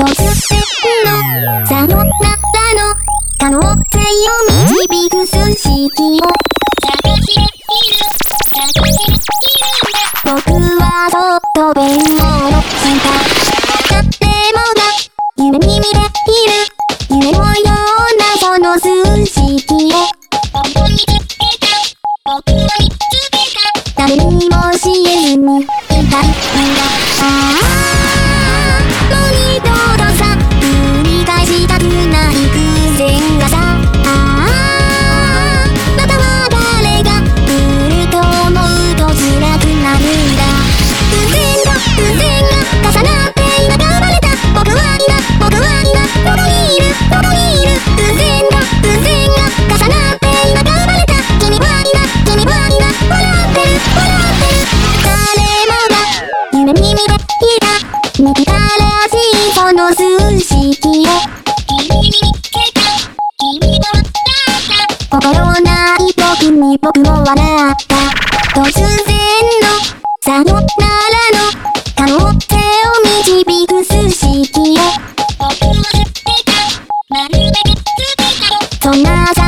としてんのさよならの可能性を導く数式を。探している探しているんだ僕はそっと弁護心ない僕に僕も笑った突然のさよならの顔手を導く数式を僕はってたまるで見つけたそんな